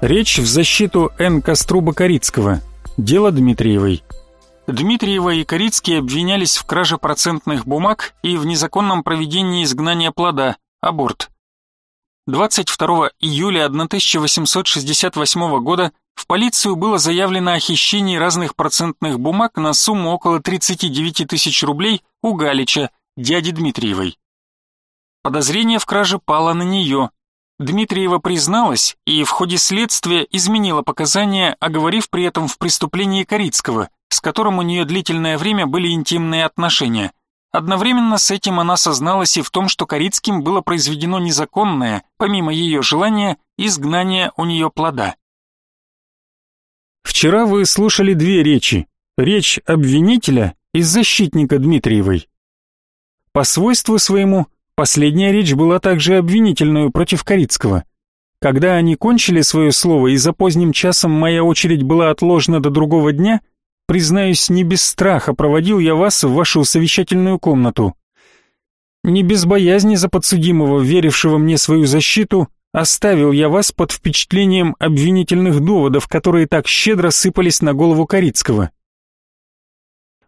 Речь в защиту Н. Коструба Корицкого. Дело Дмитриевой. Дмитриева и Корицкий обвинялись в краже процентных бумаг и в незаконном проведении изгнания плода, аборт. 22 июля 1868 года в полицию было заявлено о хищении разных процентных бумаг на сумму около 39 тысяч рублей у Галича, дяди Дмитриевой. Подозрение в краже пало на нее. Дмитриева призналась и в ходе следствия изменила показания, оговорив при этом в преступлении Корицкого, с которым у нее длительное время были интимные отношения. Одновременно с этим она созналась и в том, что Корицким было произведено незаконное, помимо ее желания, изгнание у нее плода. Вчера вы слушали две речи. Речь обвинителя и защитника Дмитриевой. По свойству своему, последняя речь была также обвинительную против Корицкого. Когда они кончили свое слово и за поздним часом моя очередь была отложена до другого дня, признаюсь, не без страха проводил я вас в вашу совещательную комнату. Не без боязни за подсудимого, верившего мне свою защиту, Оставил я вас под впечатлением обвинительных доводов, которые так щедро сыпались на голову Корицкого.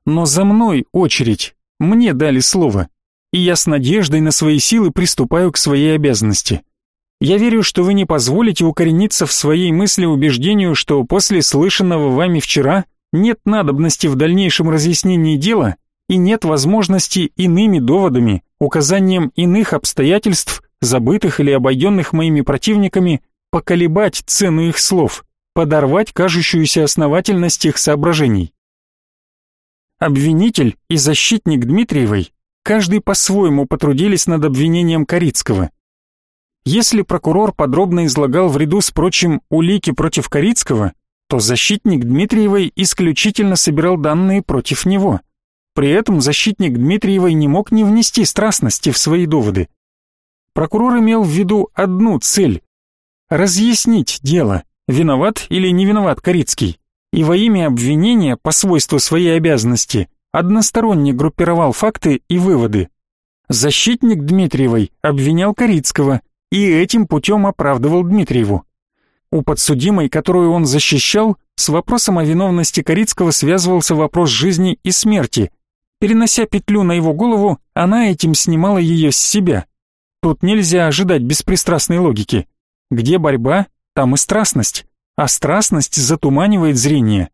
Но за мной очередь, мне дали слово, и я с надеждой на свои силы приступаю к своей обязанности. Я верю, что вы не позволите укорениться в своей мысли убеждению, что после слышанного вами вчера нет надобности в дальнейшем разъяснении дела и нет возможности иными доводами, указанием иных обстоятельств забытых или обойденных моими противниками, поколебать цену их слов, подорвать кажущуюся основательность их соображений. Обвинитель и защитник Дмитриевой каждый по-своему потрудились над обвинением Корицкого. Если прокурор подробно излагал в ряду с прочим улики против Корицкого, то защитник Дмитриевой исключительно собирал данные против него. При этом защитник Дмитриевой не мог не внести страстности в свои доводы. Прокурор имел в виду одну цель — разъяснить дело, виноват или не виноват Корицкий, и во имя обвинения по свойству своей обязанности односторонне группировал факты и выводы. Защитник Дмитриевой обвинял Корицкого и этим путем оправдывал Дмитриеву. У подсудимой, которую он защищал, с вопросом о виновности Корицкого связывался вопрос жизни и смерти. Перенося петлю на его голову, она этим снимала ее с себя. Тут нельзя ожидать беспристрастной логики. Где борьба, там и страстность, а страстность затуманивает зрение.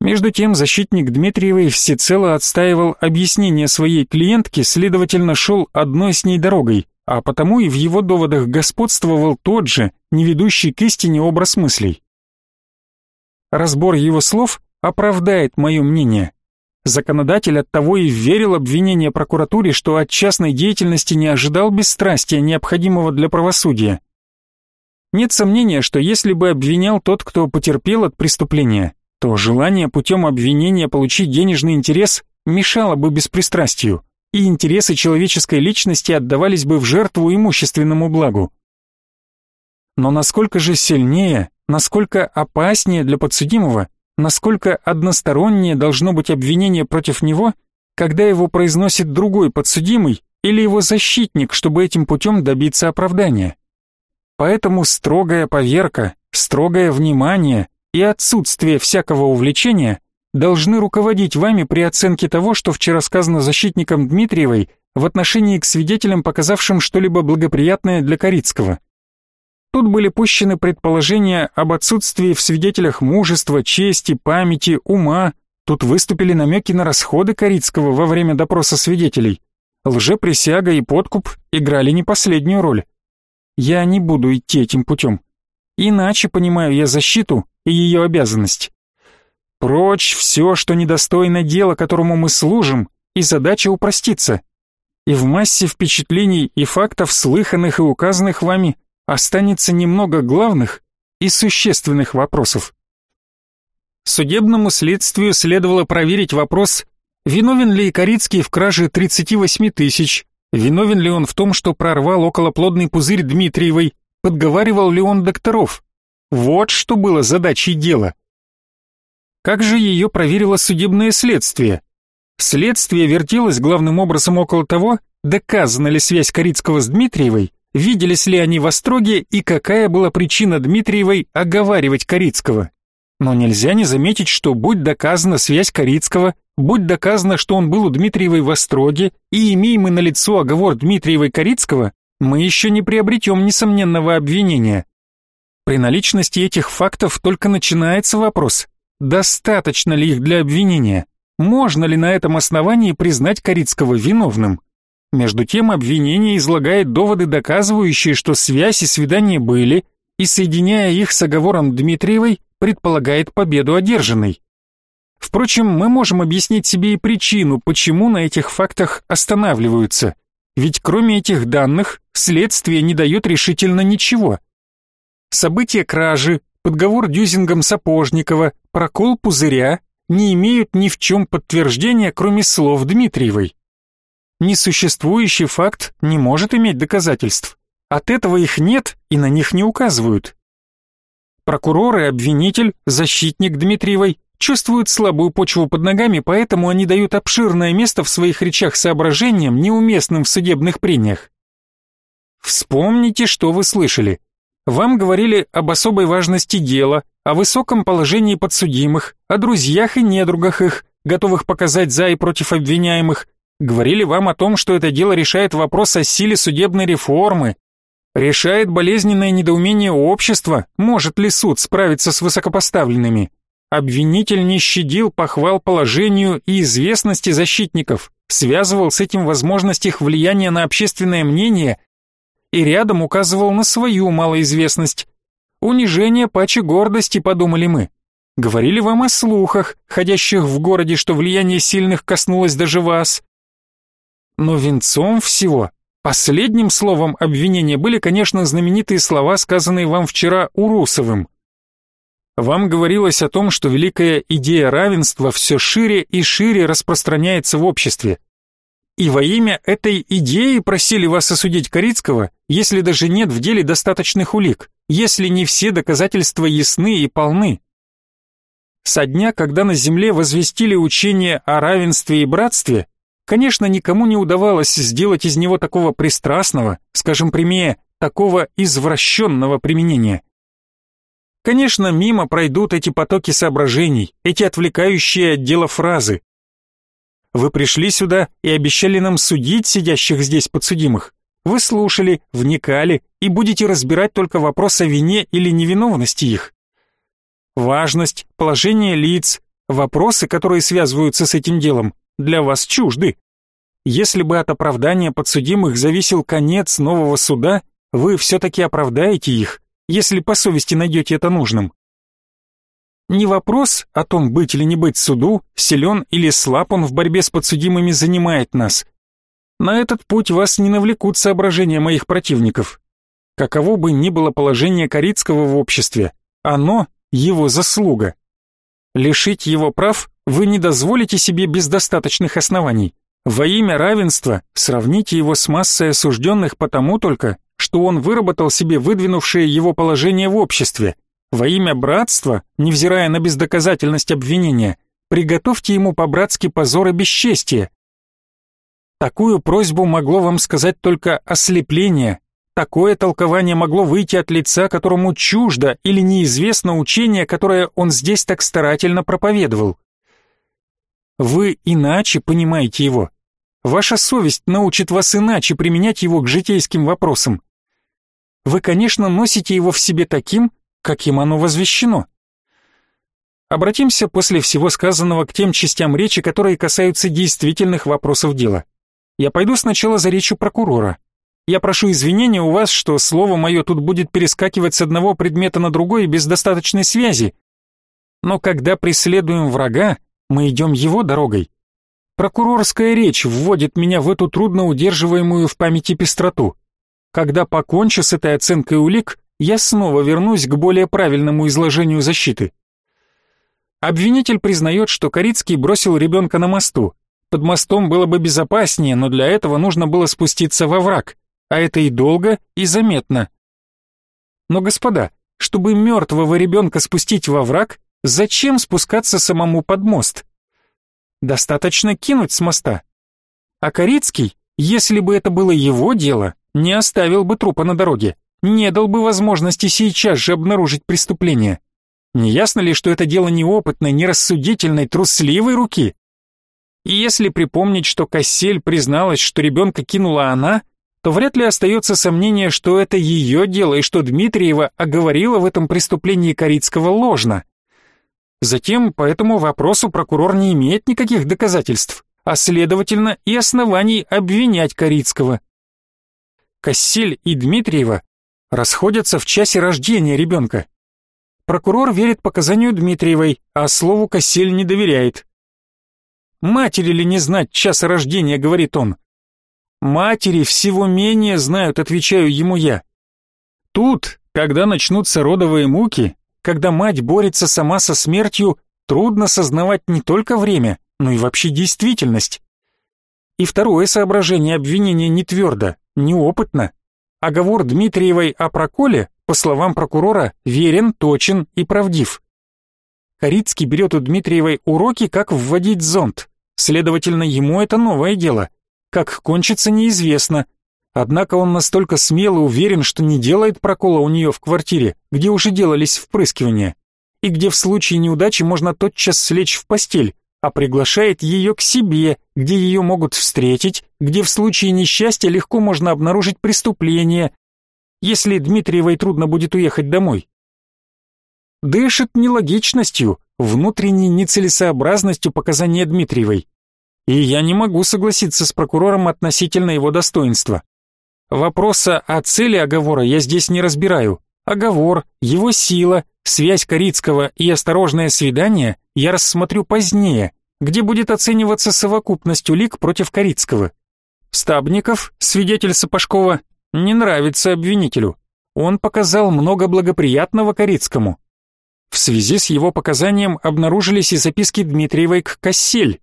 Между тем защитник Дмитриевой всецело отстаивал объяснение своей клиентки, следовательно, шел одной с ней дорогой, а потому и в его доводах господствовал тот же, не ведущий к истине образ мыслей. Разбор его слов оправдает мое мнение. Законодатель оттого и верил обвинение прокуратуре, что от частной деятельности не ожидал бесстрастия, необходимого для правосудия. Нет сомнения, что если бы обвинял тот, кто потерпел от преступления, то желание путем обвинения получить денежный интерес мешало бы беспристрастию, и интересы человеческой личности отдавались бы в жертву имущественному благу. Но насколько же сильнее, насколько опаснее для подсудимого насколько одностороннее должно быть обвинение против него, когда его произносит другой подсудимый или его защитник, чтобы этим путем добиться оправдания. Поэтому строгая поверка, строгое внимание и отсутствие всякого увлечения должны руководить вами при оценке того, что вчера сказано защитником Дмитриевой в отношении к свидетелям, показавшим что-либо благоприятное для Корицкого. Тут были пущены предположения об отсутствии в свидетелях мужества, чести, памяти, ума. Тут выступили намеки на расходы Корицкого во время допроса свидетелей. Лжеприсяга и подкуп играли не последнюю роль. Я не буду идти этим путем. Иначе понимаю я защиту и ее обязанность. Прочь все, что недостойно дела, которому мы служим, и задача упроститься. И в массе впечатлений и фактов, слыханных и указанных вами, останется немного главных и существенных вопросов. Судебному следствию следовало проверить вопрос, виновен ли Корицкий в краже 38 тысяч, виновен ли он в том, что прорвал околоплодный пузырь Дмитриевой, подговаривал ли он докторов. Вот что было задачей дела. Как же ее проверило судебное следствие? Следствие вертелось главным образом около того, доказана ли связь Корицкого с Дмитриевой, виделись ли они в Остроге и какая была причина Дмитриевой оговаривать Корицкого. Но нельзя не заметить, что будь доказана связь Корицкого, будь доказано, что он был у Дмитриевой в Остроге, и имеем мы на лицо оговор Дмитриевой Корицкого, мы еще не приобретем несомненного обвинения. При наличности этих фактов только начинается вопрос, достаточно ли их для обвинения, можно ли на этом основании признать Корицкого виновным. Между тем обвинение излагает доводы, доказывающие, что связь и свидание были, и соединяя их с оговором Дмитриевой, предполагает победу одержанной. Впрочем, мы можем объяснить себе и причину, почему на этих фактах останавливаются. Ведь кроме этих данных, следствие не дает решительно ничего. События кражи, подговор Дюзингом Сапожникова, прокол пузыря не имеют ни в чем подтверждения, кроме слов Дмитриевой. Несуществующий факт не может иметь доказательств. От этого их нет и на них не указывают. Прокурор и обвинитель, защитник Дмитриевой, чувствуют слабую почву под ногами, поэтому они дают обширное место в своих речах соображениям, неуместным в судебных прениях. Вспомните, что вы слышали. Вам говорили об особой важности дела, о высоком положении подсудимых, о друзьях и недругах их, готовых показать за и против обвиняемых. Говорили вам о том, что это дело решает вопрос о силе судебной реформы, Решает болезненное недоумение общества, может ли суд справиться с высокопоставленными. Обвинитель не щадил похвал положению и известности защитников, связывал с этим возможность их влияния на общественное мнение и рядом указывал на свою малоизвестность. Унижение паче гордости, подумали мы. Говорили вам о слухах, ходящих в городе, что влияние сильных коснулось даже вас. Но венцом всего Последним словом обвинения были, конечно, знаменитые слова, сказанные вам вчера Урусовым. Вам говорилось о том, что великая идея равенства все шире и шире распространяется в обществе. И во имя этой идеи просили вас осудить Корицкого, если даже нет в деле достаточных улик, если не все доказательства ясны и полны. Со дня, когда на земле возвестили учение о равенстве и братстве, Конечно, никому не удавалось сделать из него такого пристрастного, скажем прямее, такого извращенного применения. Конечно, мимо пройдут эти потоки соображений, эти отвлекающие от дела фразы. Вы пришли сюда и обещали нам судить сидящих здесь подсудимых. Вы слушали, вникали и будете разбирать только вопрос о вине или невиновности их. Важность, положение лиц, вопросы, которые связываются с этим делом, для вас чужды. Если бы от оправдания подсудимых зависел конец нового суда, вы все-таки оправдаете их, если по совести найдете это нужным. Не вопрос о том, быть или не быть суду, силен или слаб он в борьбе с подсудимыми занимает нас. На этот путь вас не навлекут соображения моих противников. Каково бы ни было положение Корицкого в обществе, оно – его заслуга. Лишить его прав вы не дозволите себе без достаточных оснований. Во имя равенства сравните его с массой осужденных потому только, что он выработал себе выдвинувшее его положение в обществе. Во имя братства, невзирая на бездоказательность обвинения, приготовьте ему по-братски позор и бесчестие. Такую просьбу могло вам сказать только ослепление. Такое толкование могло выйти от лица, которому чуждо или неизвестно учение, которое он здесь так старательно проповедовал. Вы иначе понимаете его. Ваша совесть научит вас иначе применять его к житейским вопросам. Вы, конечно, носите его в себе таким, каким оно возвещено. Обратимся после всего сказанного к тем частям речи, которые касаются действительных вопросов дела. Я пойду сначала за речью прокурора. Я прошу извинения у вас, что слово мое тут будет перескакивать с одного предмета на другой без достаточной связи. Но когда преследуем врага, мы идем его дорогой. Прокурорская речь вводит меня в эту трудно удерживаемую в памяти пестроту. Когда покончу с этой оценкой улик, я снова вернусь к более правильному изложению защиты. Обвинитель признает, что Корицкий бросил ребенка на мосту. Под мостом было бы безопаснее, но для этого нужно было спуститься во враг, а это и долго, и заметно. Но, господа, чтобы мертвого ребенка спустить во враг, Зачем спускаться самому под мост? Достаточно кинуть с моста. А Корицкий, если бы это было его дело, не оставил бы трупа на дороге, не дал бы возможности сейчас же обнаружить преступление. Не ясно ли, что это дело неопытной, нерассудительной, трусливой руки? И если припомнить, что Кассель призналась, что ребенка кинула она, то вряд ли остается сомнение, что это ее дело и что Дмитриева оговорила в этом преступлении Корицкого ложно. Затем по этому вопросу прокурор не имеет никаких доказательств, а следовательно и оснований обвинять Корицкого. Кассель и Дмитриева расходятся в часе рождения ребенка. Прокурор верит показанию Дмитриевой, а слову Кассель не доверяет. «Матери ли не знать часа рождения?» — говорит он. «Матери всего менее знают», — отвечаю ему я. Тут, когда начнутся родовые муки, когда мать борется сама со смертью, трудно сознавать не только время, но и вообще действительность. И второе соображение обвинения не твердо, неопытно. Оговор Дмитриевой о проколе, по словам прокурора, верен, точен и правдив. Корицкий берет у Дмитриевой уроки, как вводить зонт. Следовательно, ему это новое дело. Как кончится, неизвестно. Однако он настолько смело уверен, что не делает прокола у нее в квартире, где уже делались впрыскивания, и где в случае неудачи можно тотчас слечь в постель, а приглашает ее к себе, где ее могут встретить, где в случае несчастья легко можно обнаружить преступление, если Дмитриевой трудно будет уехать домой. Дышит нелогичностью, внутренней нецелесообразностью показания Дмитриевой. И я не могу согласиться с прокурором относительно его достоинства. Вопроса о цели оговора я здесь не разбираю. Оговор, его сила, связь Корицкого и осторожное свидание я рассмотрю позднее, где будет оцениваться совокупность улик против Корицкого. Стабников, свидетель Сапожкова, не нравится обвинителю. Он показал много благоприятного Корицкому. В связи с его показанием обнаружились и записки Дмитриевой к Кассель.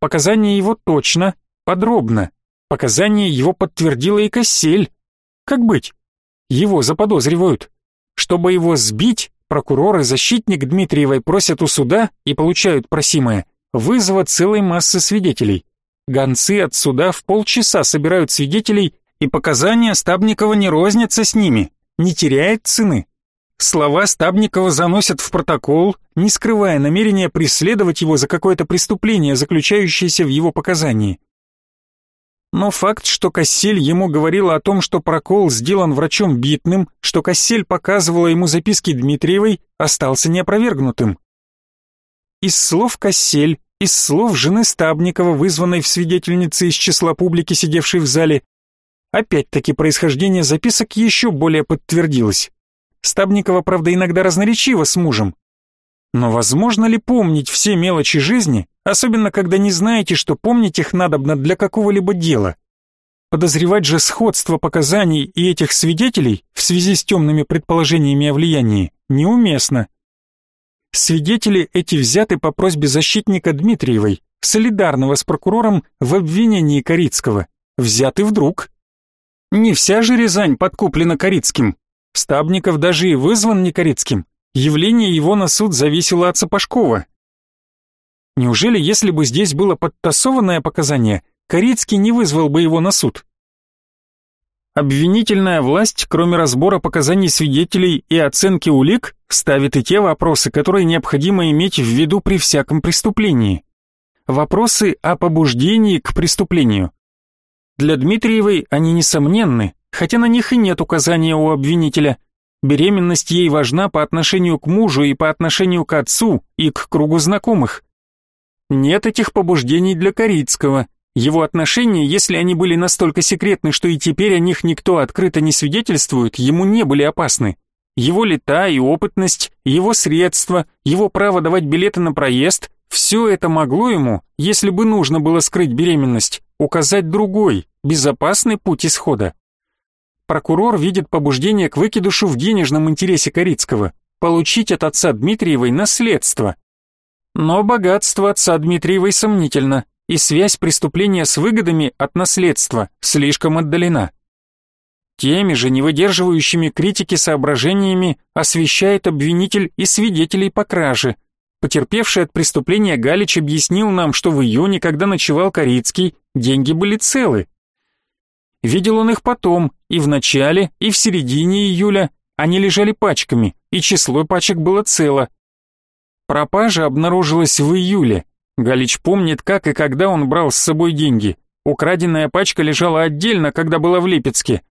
Показания его точно, подробно. Показания его подтвердила и Кассель. Как быть? Его заподозривают. Чтобы его сбить, прокурор и защитник Дмитриевой просят у суда и получают просимое вызова целой массы свидетелей. Гонцы от суда в полчаса собирают свидетелей, и показания Стабникова не рознятся с ними, не теряет цены. Слова Стабникова заносят в протокол, не скрывая намерения преследовать его за какое-то преступление, заключающееся в его показании. Но факт, что Кассель ему говорила о том, что прокол сделан врачом Битным, что Кассель показывала ему записки Дмитриевой, остался неопровергнутым. Из слов Кассель, из слов жены Стабникова, вызванной в свидетельнице из числа публики, сидевшей в зале, опять-таки происхождение записок еще более подтвердилось. Стабникова, правда, иногда разноречива с мужем. Но возможно ли помнить все мелочи жизни, особенно когда не знаете, что помнить их надобно для какого-либо дела? Подозревать же сходство показаний и этих свидетелей в связи с темными предположениями о влиянии неуместно. Свидетели эти взяты по просьбе защитника Дмитриевой, солидарного с прокурором в обвинении Корицкого. Взяты вдруг. Не вся же Рязань подкуплена Корицким. Стабников даже и вызван не Корицким. Явление его на суд зависело от Сапожкова. Неужели, если бы здесь было подтасованное показание, Корицкий не вызвал бы его на суд? Обвинительная власть, кроме разбора показаний свидетелей и оценки улик, ставит и те вопросы, которые необходимо иметь в виду при всяком преступлении. Вопросы о побуждении к преступлению. Для Дмитриевой они несомненны, хотя на них и нет указания у обвинителя. Беременность ей важна по отношению к мужу и по отношению к отцу и к кругу знакомых. Нет этих побуждений для Корицкого. Его отношения, если они были настолько секретны, что и теперь о них никто открыто не свидетельствует, ему не были опасны. Его лета и опытность, его средства, его право давать билеты на проезд – все это могло ему, если бы нужно было скрыть беременность, указать другой, безопасный путь исхода. Прокурор видит побуждение к выкидышу в денежном интересе Корицкого – получить от отца Дмитриевой наследство. Но богатство отца Дмитриевой сомнительно, и связь преступления с выгодами от наследства слишком отдалена. Теми же невыдерживающими критики соображениями освещает обвинитель и свидетелей по краже. Потерпевший от преступления Галич объяснил нам, что в июне, когда ночевал Корицкий, деньги были целы, Видел он их потом, и в начале, и в середине июля. Они лежали пачками, и число пачек было цело. Пропажа обнаружилась в июле. Галич помнит, как и когда он брал с собой деньги. Украденная пачка лежала отдельно, когда была в Липецке.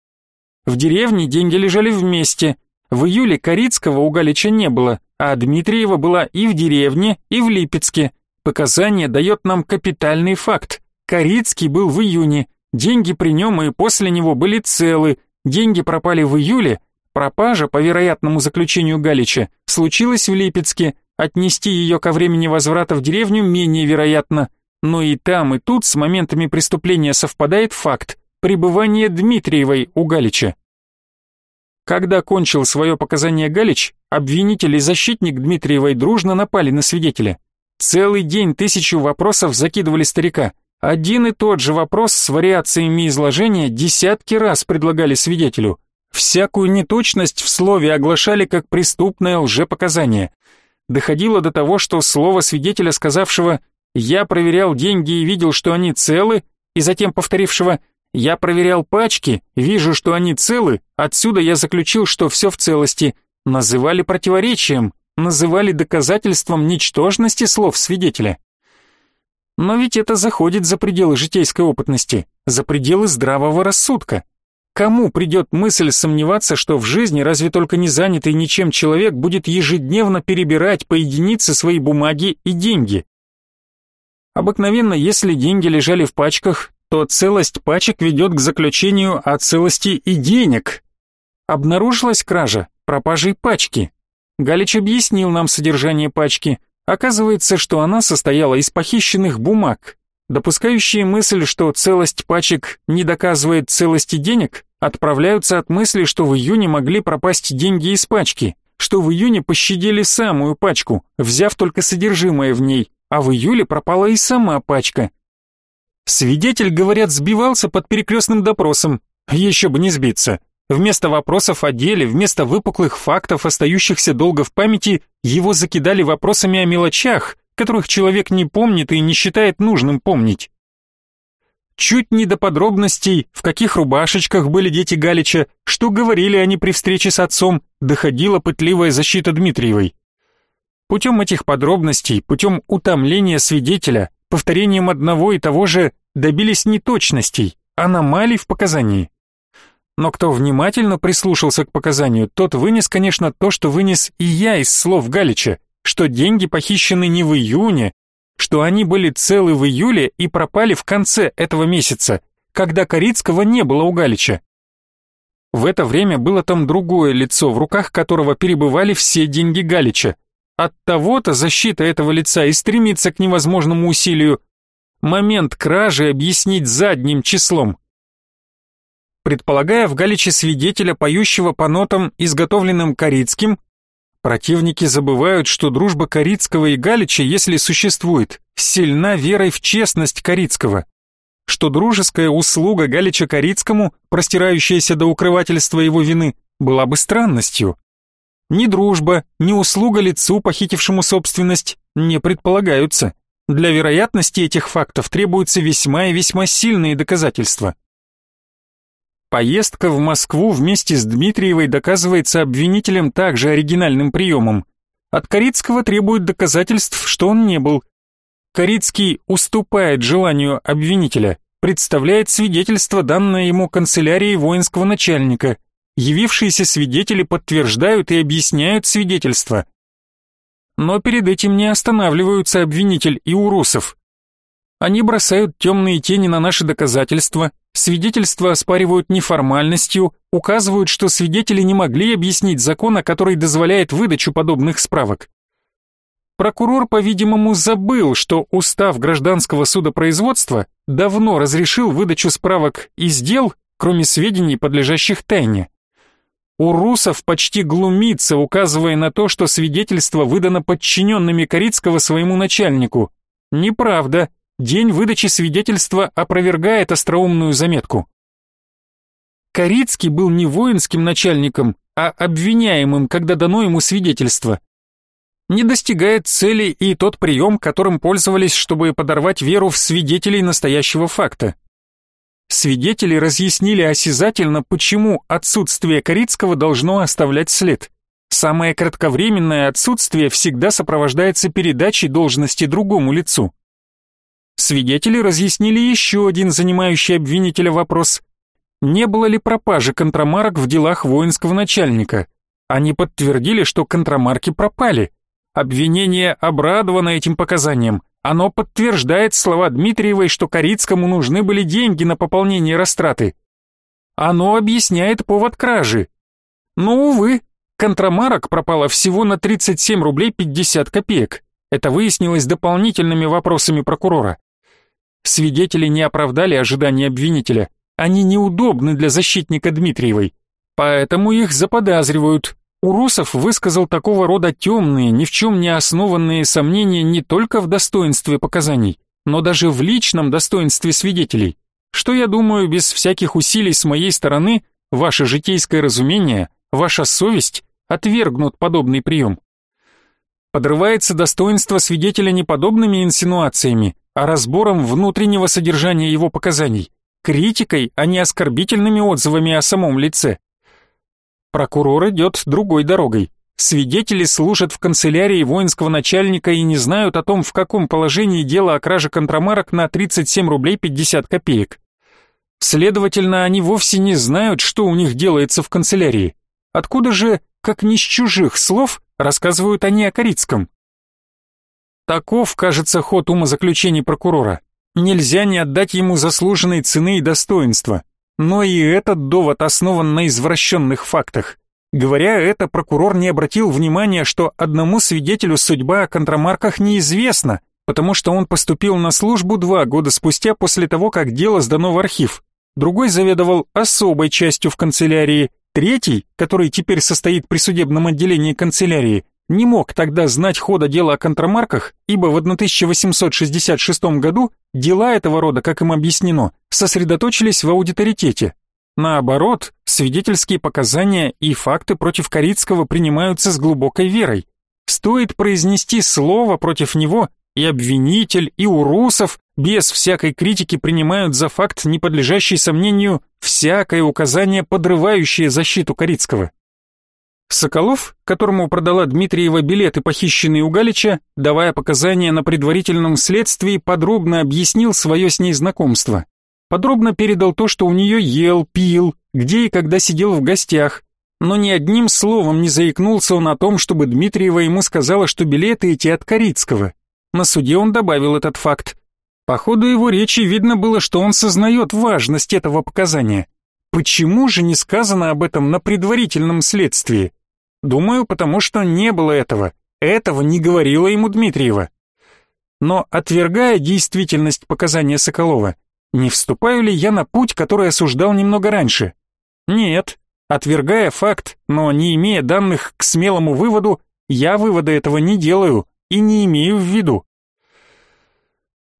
В деревне деньги лежали вместе. В июле Корицкого у Галича не было, а Дмитриева была и в деревне, и в Липецке. Показание дает нам капитальный факт. Корицкий был в июне, деньги при нем и после него были целы, деньги пропали в июле, пропажа, по вероятному заключению Галича, случилась в Липецке, отнести ее ко времени возврата в деревню менее вероятно, но и там, и тут с моментами преступления совпадает факт пребывания Дмитриевой у Галича. Когда кончил свое показание Галич, обвинитель и защитник Дмитриевой дружно напали на свидетеля. Целый день тысячу вопросов закидывали старика. Один и тот же вопрос с вариациями изложения десятки раз предлагали свидетелю. Всякую неточность в слове оглашали как преступное лжепоказание. Доходило до того, что слово свидетеля, сказавшего «я проверял деньги и видел, что они целы», и затем повторившего «я проверял пачки, вижу, что они целы, отсюда я заключил, что все в целости», называли противоречием, называли доказательством ничтожности слов свидетеля. Но ведь это заходит за пределы житейской опытности, за пределы здравого рассудка. Кому придет мысль сомневаться, что в жизни разве только не занятый ничем человек будет ежедневно перебирать по единице свои бумаги и деньги? Обыкновенно, если деньги лежали в пачках, то целость пачек ведет к заключению о целости и денег. Обнаружилась кража, пропажей пачки. Галич объяснил нам содержание пачки. Оказывается, что она состояла из похищенных бумаг. Допускающие мысль, что целость пачек не доказывает целости денег, отправляются от мысли, что в июне могли пропасть деньги из пачки, что в июне пощадили самую пачку, взяв только содержимое в ней, а в июле пропала и сама пачка. Свидетель, говорят, сбивался под перекрестным допросом. Еще бы не сбиться. Вместо вопросов о деле, вместо выпуклых фактов, остающихся долго в памяти, его закидали вопросами о мелочах, которых человек не помнит и не считает нужным помнить. Чуть не до подробностей, в каких рубашечках были дети Галича, что говорили они при встрече с отцом, доходила пытливая защита Дмитриевой. Путем этих подробностей, путем утомления свидетеля, повторением одного и того же добились неточностей, аномалий в показании. Но кто внимательно прислушался к показанию, тот вынес, конечно, то, что вынес и я из слов Галича, что деньги похищены не в июне, что они были целы в июле и пропали в конце этого месяца, когда Корицкого не было у Галича. В это время было там другое лицо, в руках которого перебывали все деньги Галича. От того-то защита этого лица и стремится к невозможному усилию. Момент кражи объяснить задним числом предполагая в Галиче свидетеля, поющего по нотам, изготовленным Корицким, противники забывают, что дружба Корицкого и Галича, если существует, сильна верой в честность Корицкого, что дружеская услуга Галича Корицкому, простирающаяся до укрывательства его вины, была бы странностью. Ни дружба, ни услуга лицу, похитившему собственность, не предполагаются. Для вероятности этих фактов требуются весьма и весьма сильные доказательства. Поездка в Москву вместе с Дмитриевой доказывается обвинителем также оригинальным приемом. От Корицкого требует доказательств, что он не был. Корицкий уступает желанию обвинителя, представляет свидетельство, данное ему канцелярией воинского начальника. Явившиеся свидетели подтверждают и объясняют свидетельство. Но перед этим не останавливаются обвинитель и Урусов. Они бросают темные тени на наши доказательства, Свидетельства оспаривают неформальностью, указывают, что свидетели не могли объяснить закона, который дозволяет выдачу подобных справок. Прокурор, по-видимому, забыл, что устав гражданского судопроизводства давно разрешил выдачу справок из дел, кроме сведений, подлежащих тайне. Урусов почти глумится, указывая на то, что свидетельство выдано подчиненными Корицкого своему начальнику. Неправда. День выдачи свидетельства опровергает остроумную заметку. Корицкий был не воинским начальником, а обвиняемым, когда дано ему свидетельство. Не достигает цели и тот прием, которым пользовались, чтобы подорвать веру в свидетелей настоящего факта. Свидетели разъяснили осязательно, почему отсутствие Корицкого должно оставлять след. Самое кратковременное отсутствие всегда сопровождается передачей должности другому лицу. Свидетели разъяснили еще один занимающий обвинителя вопрос. Не было ли пропажи контрамарок в делах воинского начальника? Они подтвердили, что контрамарки пропали. Обвинение обрадовано этим показанием. Оно подтверждает слова Дмитриевой, что Корицкому нужны были деньги на пополнение растраты. Оно объясняет повод кражи. Но, увы, контрамарок пропало всего на 37 рублей 50 копеек. Это выяснилось дополнительными вопросами прокурора. Свидетели не оправдали ожидания обвинителя. Они неудобны для защитника Дмитриевой. Поэтому их заподозривают. Урусов высказал такого рода темные, ни в чем не основанные сомнения не только в достоинстве показаний, но даже в личном достоинстве свидетелей. Что, я думаю, без всяких усилий с моей стороны, ваше житейское разумение, ваша совесть отвергнут подобный прием. Подрывается достоинство свидетеля не подобными инсинуациями, а разбором внутреннего содержания его показаний, критикой, а не оскорбительными отзывами о самом лице. Прокурор идет другой дорогой. Свидетели служат в канцелярии воинского начальника и не знают о том, в каком положении дело о краже контрамарок на 37 рублей 50 копеек. Следовательно, они вовсе не знают, что у них делается в канцелярии. Откуда же, как не с чужих слов, рассказывают они о Корицком? Таков, кажется, ход умозаключений прокурора. Нельзя не отдать ему заслуженной цены и достоинства. Но и этот довод основан на извращенных фактах. Говоря это, прокурор не обратил внимания, что одному свидетелю судьба о контрамарках неизвестна, потому что он поступил на службу два года спустя после того, как дело сдано в архив. Другой заведовал особой частью в канцелярии, третий, который теперь состоит при судебном отделении канцелярии, не мог тогда знать хода дела о контрамарках, ибо в 1866 году дела этого рода, как им объяснено, сосредоточились в аудиторитете. Наоборот, свидетельские показания и факты против Корицкого принимаются с глубокой верой. Стоит произнести слово против него, и обвинитель, и урусов без всякой критики принимают за факт, не подлежащий сомнению, всякое указание, подрывающее защиту Корицкого. Соколов, которому продала Дмитриева билеты, похищенные у Галича, давая показания на предварительном следствии, подробно объяснил свое с ней знакомство. Подробно передал то, что у нее ел, пил, где и когда сидел в гостях, но ни одним словом не заикнулся он о том, чтобы Дмитриева ему сказала, что билеты эти от Корицкого. На суде он добавил этот факт. По ходу его речи видно было, что он сознает важность этого показания. Почему же не сказано об этом на предварительном следствии? Думаю, потому что не было этого. Этого не говорила ему Дмитриева. Но отвергая действительность показания Соколова, не вступаю ли я на путь, который осуждал немного раньше? Нет. Отвергая факт, но не имея данных к смелому выводу, я вывода этого не делаю и не имею в виду.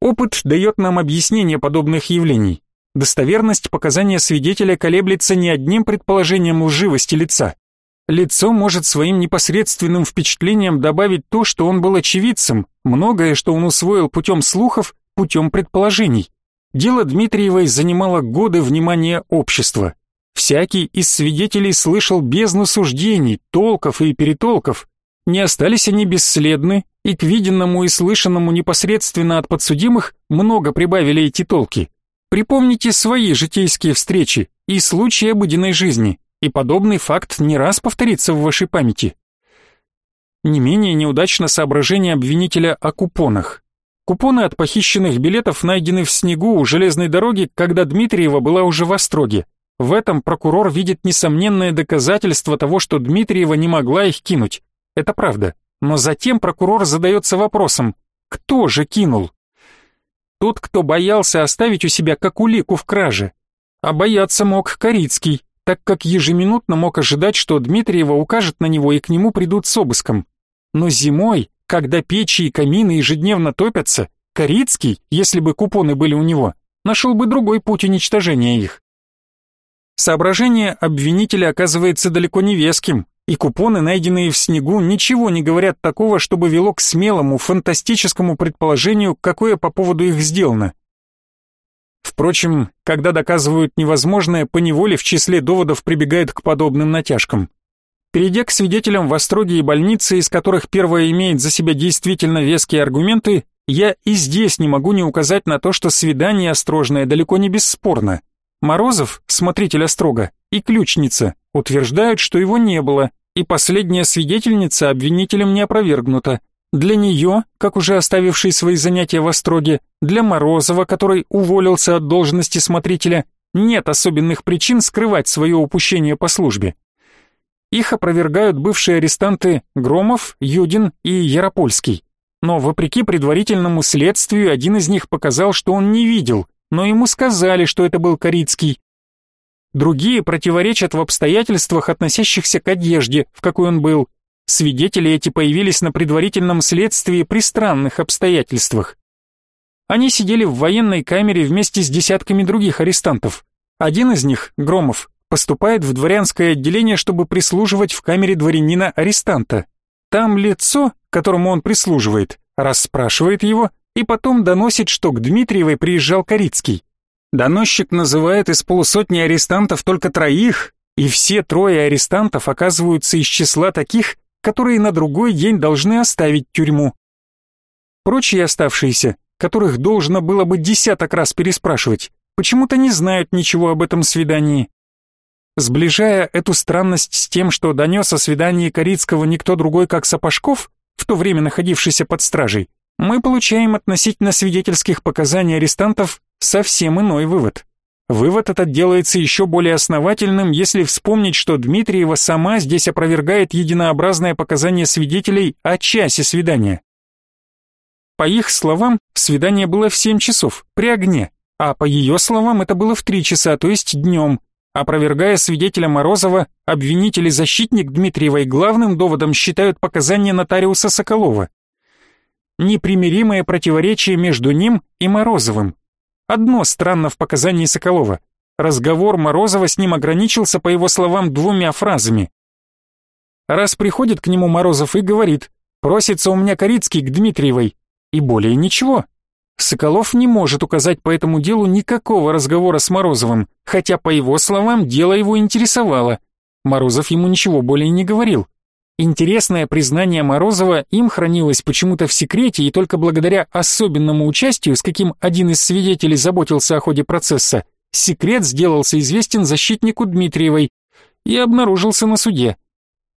Опыт дает нам объяснение подобных явлений. Достоверность показания свидетеля колеблется не одним предположением лживости лица. Лицо может своим непосредственным впечатлением добавить то, что он был очевидцем, многое, что он усвоил путем слухов, путем предположений. Дело Дмитриевой занимало годы внимания общества. Всякий из свидетелей слышал бездну суждений, толков и перетолков. Не остались они бесследны, и к виденному и слышанному непосредственно от подсудимых много прибавили эти толки. Припомните свои житейские встречи и случаи обыденной жизни и подобный факт не раз повторится в вашей памяти. Не менее неудачно соображение обвинителя о купонах. Купоны от похищенных билетов найдены в снегу у железной дороги, когда Дмитриева была уже в Остроге. В этом прокурор видит несомненное доказательство того, что Дмитриева не могла их кинуть. Это правда. Но затем прокурор задается вопросом, кто же кинул? Тот, кто боялся оставить у себя как улику в краже. А бояться мог Корицкий, так как ежеминутно мог ожидать, что Дмитриева укажет на него и к нему придут с обыском. Но зимой, когда печи и камины ежедневно топятся, Корицкий, если бы купоны были у него, нашел бы другой путь уничтожения их. Соображение обвинителя оказывается далеко не веским, и купоны, найденные в снегу, ничего не говорят такого, чтобы вело к смелому, фантастическому предположению, какое по поводу их сделано. Впрочем, когда доказывают невозможное, поневоле в числе доводов прибегают к подобным натяжкам. Перейдя к свидетелям в Остроге и больнице, из которых первая имеет за себя действительно веские аргументы, я и здесь не могу не указать на то, что свидание острожное далеко не бесспорно. Морозов, смотритель Острога, и ключница утверждают, что его не было, и последняя свидетельница обвинителем не опровергнута. Для нее, как уже оставивший свои занятия в Остроге, для Морозова, который уволился от должности смотрителя, нет особенных причин скрывать свое упущение по службе. Их опровергают бывшие арестанты Громов, Юдин и Яропольский. Но вопреки предварительному следствию один из них показал, что он не видел, но ему сказали, что это был Корицкий. Другие противоречат в обстоятельствах, относящихся к одежде, в какой он был, Свидетели эти появились на предварительном следствии при странных обстоятельствах. Они сидели в военной камере вместе с десятками других арестантов. Один из них, Громов, поступает в дворянское отделение, чтобы прислуживать в камере дворянина-арестанта. Там лицо, которому он прислуживает, расспрашивает его и потом доносит, что к Дмитриевой приезжал Корицкий. Доносчик называет из полусотни арестантов только троих, и все трое арестантов оказываются из числа таких, которые на другой день должны оставить тюрьму. Прочие оставшиеся, которых должно было бы десяток раз переспрашивать, почему-то не знают ничего об этом свидании. Сближая эту странность с тем, что донес о свидании Корицкого никто другой, как Сапожков, в то время находившийся под стражей, мы получаем относительно свидетельских показаний арестантов совсем иной вывод. Вывод этот делается еще более основательным, если вспомнить, что Дмитриева сама здесь опровергает единообразное показание свидетелей о часе свидания. По их словам, свидание было в 7 часов, при огне, а по ее словам это было в 3 часа, то есть днем. Опровергая свидетеля Морозова, обвинитель и защитник Дмитриевой главным доводом считают показания нотариуса Соколова. Непримиримое противоречие между ним и Морозовым, Одно странно в показании Соколова. Разговор Морозова с ним ограничился, по его словам, двумя фразами. Раз приходит к нему Морозов и говорит «Просится у меня Корицкий к Дмитриевой», и более ничего. Соколов не может указать по этому делу никакого разговора с Морозовым, хотя, по его словам, дело его интересовало. Морозов ему ничего более не говорил. Интересное признание Морозова им хранилось почему-то в секрете, и только благодаря особенному участию, с каким один из свидетелей заботился о ходе процесса, секрет сделался известен защитнику Дмитриевой и обнаружился на суде.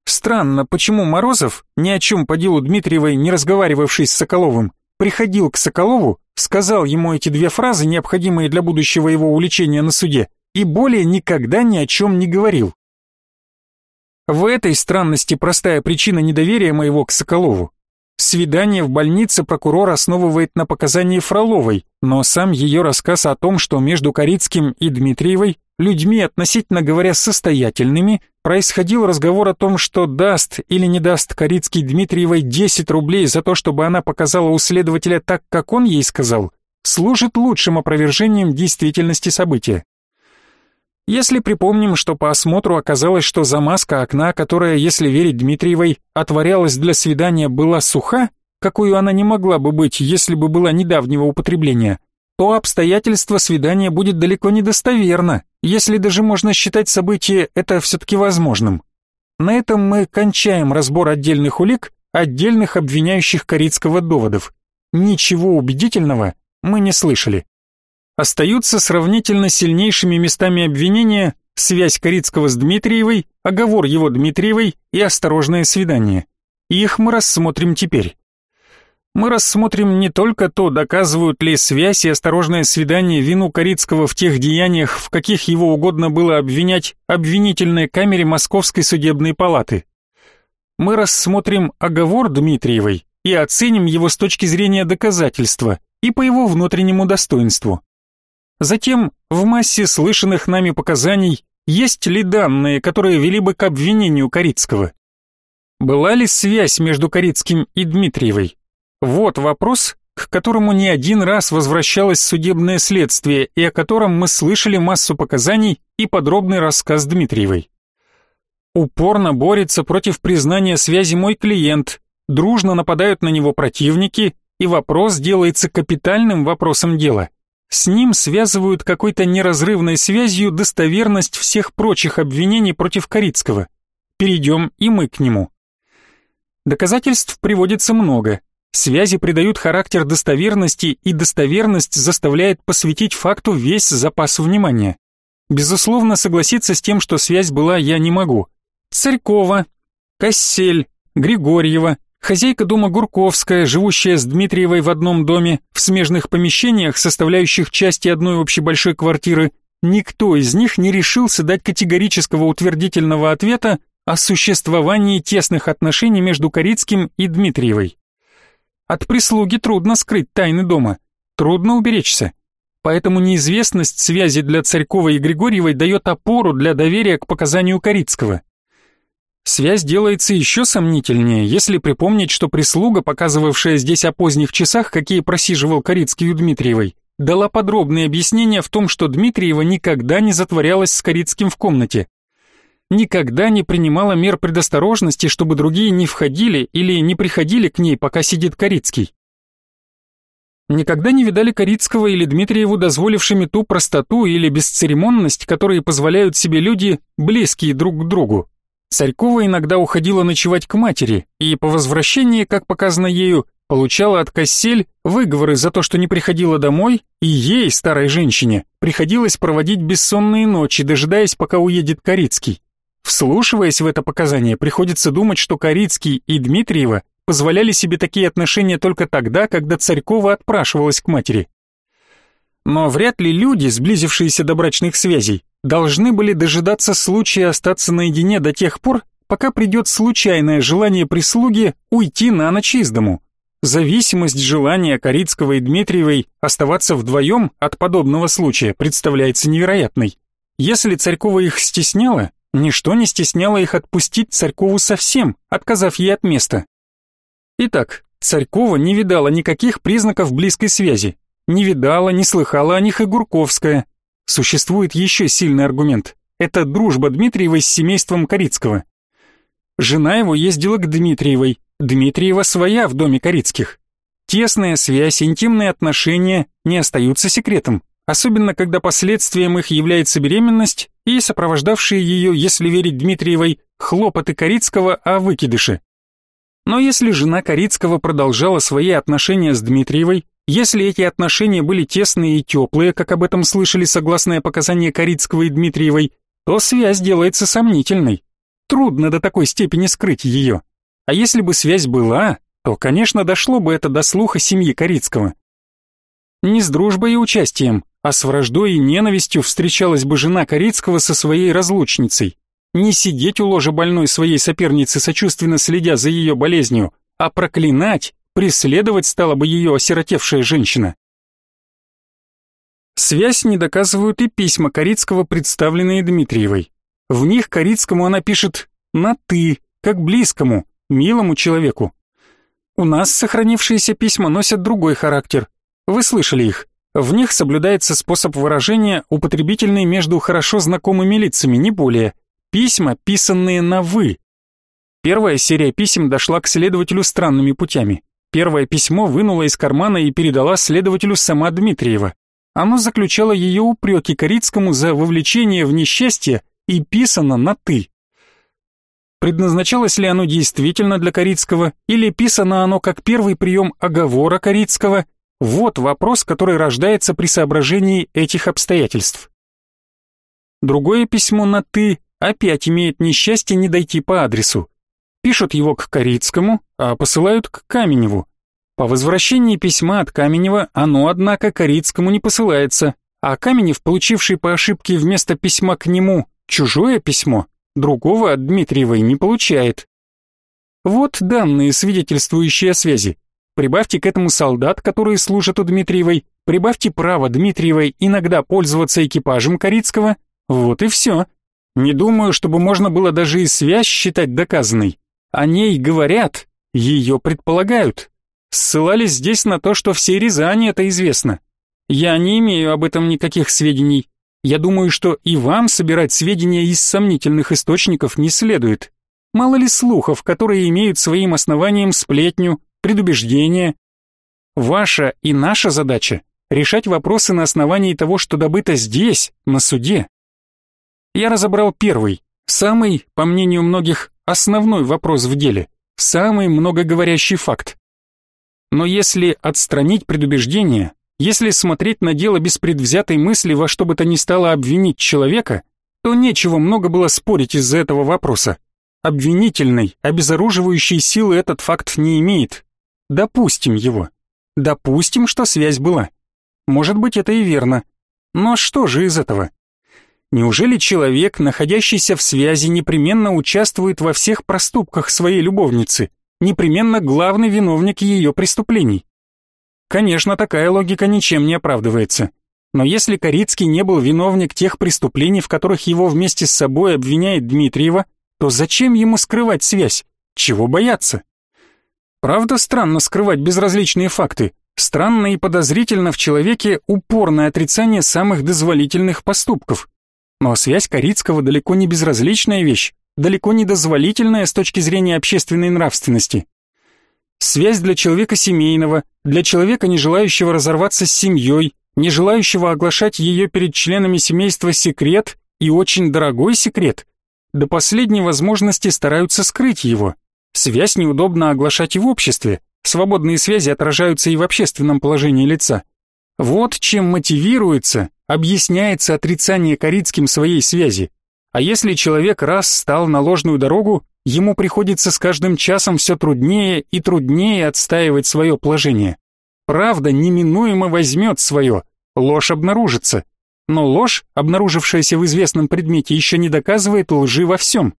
Странно, почему Морозов, ни о чем по делу Дмитриевой не разговаривавший с Соколовым, приходил к Соколову, сказал ему эти две фразы, необходимые для будущего его уличения на суде, и более никогда ни о чем не говорил. В этой странности простая причина недоверия моего к Соколову. Свидание в больнице прокурор основывает на показании Фроловой, но сам ее рассказ о том, что между Корицким и Дмитриевой, людьми относительно говоря состоятельными, происходил разговор о том, что даст или не даст Корицкий Дмитриевой 10 рублей за то, чтобы она показала у следователя так, как он ей сказал, служит лучшим опровержением действительности события. Если припомним, что по осмотру оказалось, что замазка окна, которая, если верить Дмитриевой, отворялась для свидания, была суха, какую она не могла бы быть, если бы была недавнего употребления, то обстоятельство свидания будет далеко недостоверно, если даже можно считать событие это все-таки возможным. На этом мы кончаем разбор отдельных улик, отдельных обвиняющих Корицкого доводов. Ничего убедительного мы не слышали. Остаются сравнительно сильнейшими местами обвинения связь Корицкого с Дмитриевой, оговор его Дмитриевой и осторожное свидание. Их мы рассмотрим теперь. Мы рассмотрим не только то, доказывают ли связь и осторожное свидание вину Корицкого в тех деяниях, в каких его угодно было обвинять обвинительной камере Московской судебной палаты. Мы рассмотрим оговор Дмитриевой и оценим его с точки зрения доказательства и по его внутреннему достоинству. Затем, в массе слышанных нами показаний, есть ли данные, которые вели бы к обвинению Корицкого? Была ли связь между Корицким и Дмитриевой? Вот вопрос, к которому не один раз возвращалось судебное следствие и о котором мы слышали массу показаний и подробный рассказ Дмитриевой. Упорно борется против признания связи мой клиент, дружно нападают на него противники, и вопрос делается капитальным вопросом дела. С ним связывают какой-то неразрывной связью достоверность всех прочих обвинений против Корицкого. Перейдем и мы к нему. Доказательств приводится много. Связи придают характер достоверности, и достоверность заставляет посвятить факту весь запас внимания. Безусловно, согласиться с тем, что связь была, я не могу. Царькова, Кассель, Григорьева, хозяйка дома Гурковская, живущая с Дмитриевой в одном доме, в смежных помещениях, составляющих части одной общей большой квартиры, никто из них не решился дать категорического утвердительного ответа о существовании тесных отношений между Корицким и Дмитриевой. От прислуги трудно скрыть тайны дома, трудно уберечься. Поэтому неизвестность связи для Царьковой и Григорьевой дает опору для доверия к показанию Корицкого. Связь делается еще сомнительнее, если припомнить, что прислуга, показывавшая здесь о поздних часах, какие просиживал Корицкий у Дмитриевой, дала подробные объяснения в том, что Дмитриева никогда не затворялась с Корицким в комнате никогда не принимала мер предосторожности, чтобы другие не входили или не приходили к ней, пока сидит Корицкий. Никогда не видали Корицкого или Дмитриеву дозволившими ту простоту или бесцеремонность, которые позволяют себе люди, близкие друг к другу. Царькова иногда уходила ночевать к матери, и по возвращении, как показано ею, получала от Кассель выговоры за то, что не приходила домой, и ей, старой женщине, приходилось проводить бессонные ночи, дожидаясь, пока уедет Корицкий. Вслушиваясь в это показание, приходится думать, что Корицкий и Дмитриева позволяли себе такие отношения только тогда, когда Царькова отпрашивалась к матери. Но вряд ли люди, сблизившиеся до брачных связей, должны были дожидаться случая остаться наедине до тех пор, пока придет случайное желание прислуги уйти на ночь из дому. Зависимость желания Корицкого и Дмитриевой оставаться вдвоем от подобного случая представляется невероятной. Если Царькова их стесняла, Ничто не стесняло их отпустить Царькову совсем, отказав ей от места. Итак, Царькова не видала никаких признаков близкой связи. Не видала, не слыхала о них и Гурковская. Существует еще сильный аргумент. Это дружба Дмитриевой с семейством Корицкого. Жена его ездила к Дмитриевой, Дмитриева своя в доме Корицких. Тесная связь, интимные отношения не остаются секретом особенно когда последствием их является беременность и сопровождавшие ее, если верить Дмитриевой, хлопоты Корицкого о выкидыше. Но если жена Корицкого продолжала свои отношения с Дмитриевой, если эти отношения были тесные и теплые, как об этом слышали согласные показания Корицкого и Дмитриевой, то связь делается сомнительной. Трудно до такой степени скрыть ее. А если бы связь была, то, конечно, дошло бы это до слуха семьи Корицкого. Не с дружбой и участием, а с враждой и ненавистью встречалась бы жена Корицкого со своей разлучницей. Не сидеть у ложа больной своей соперницы, сочувственно следя за ее болезнью, а проклинать, преследовать стала бы ее осиротевшая женщина. Связь не доказывают и письма Корицкого, представленные Дмитриевой. В них Корицкому она пишет «на «ты», как близкому, милому человеку». У нас сохранившиеся письма носят другой характер. Вы слышали их. В них соблюдается способ выражения, употребительный между хорошо знакомыми лицами, не более. Письма, писанные на «вы». Первая серия писем дошла к следователю странными путями. Первое письмо вынула из кармана и передала следователю сама Дмитриева. Оно заключало ее упреки Корицкому за вовлечение в несчастье и писано на «ты». Предназначалось ли оно действительно для Корицкого, или писано оно как первый прием оговора Корицкого, вот вопрос, который рождается при соображении этих обстоятельств. Другое письмо на «ты» опять имеет несчастье не дойти по адресу. Пишут его к Корицкому, а посылают к Каменеву. По возвращении письма от Каменева оно, однако, Корицкому не посылается, а Каменев, получивший по ошибке вместо письма к нему чужое письмо, другого от Дмитриевой не получает. Вот данные, свидетельствующие о связи. Прибавьте к этому солдат, которые служат у Дмитриевой, прибавьте право Дмитриевой иногда пользоваться экипажем Корицкого, вот и все. Не думаю, чтобы можно было даже и связь считать доказанной. О ней говорят, ее предполагают. Ссылались здесь на то, что всей Рязани это известно. Я не имею об этом никаких сведений. Я думаю, что и вам собирать сведения из сомнительных источников не следует. Мало ли слухов, которые имеют своим основанием сплетню, предубеждение. Ваша и наша задача — решать вопросы на основании того, что добыто здесь, на суде. Я разобрал первый, самый, по мнению многих, основной вопрос в деле, самый многоговорящий факт. Но если отстранить предубеждение, если смотреть на дело без предвзятой мысли во что бы то ни стало обвинить человека, то нечего много было спорить из-за этого вопроса. Обвинительной, обезоруживающей силы этот факт не имеет. Допустим его. Допустим, что связь была. Может быть, это и верно. Но что же из этого? Неужели человек, находящийся в связи, непременно участвует во всех проступках своей любовницы, непременно главный виновник ее преступлений? Конечно, такая логика ничем не оправдывается. Но если Корицкий не был виновник тех преступлений, в которых его вместе с собой обвиняет Дмитриева, то зачем ему скрывать связь? Чего бояться? Правда, странно скрывать безразличные факты. Странно и подозрительно в человеке упорное отрицание самых дозволительных поступков. Но связь Корицкого далеко не безразличная вещь, далеко не дозволительная с точки зрения общественной нравственности. Связь для человека семейного, для человека, не желающего разорваться с семьей, не желающего оглашать ее перед членами семейства секрет и очень дорогой секрет. До последней возможности стараются скрыть его. Связь неудобно оглашать и в обществе, свободные связи отражаются и в общественном положении лица. Вот чем мотивируется, объясняется отрицание Корицким своей связи. А если человек раз стал на ложную дорогу, ему приходится с каждым часом все труднее и труднее отстаивать свое положение. Правда неминуемо возьмет свое, ложь обнаружится. Но ложь, обнаружившаяся в известном предмете, еще не доказывает лжи во всем.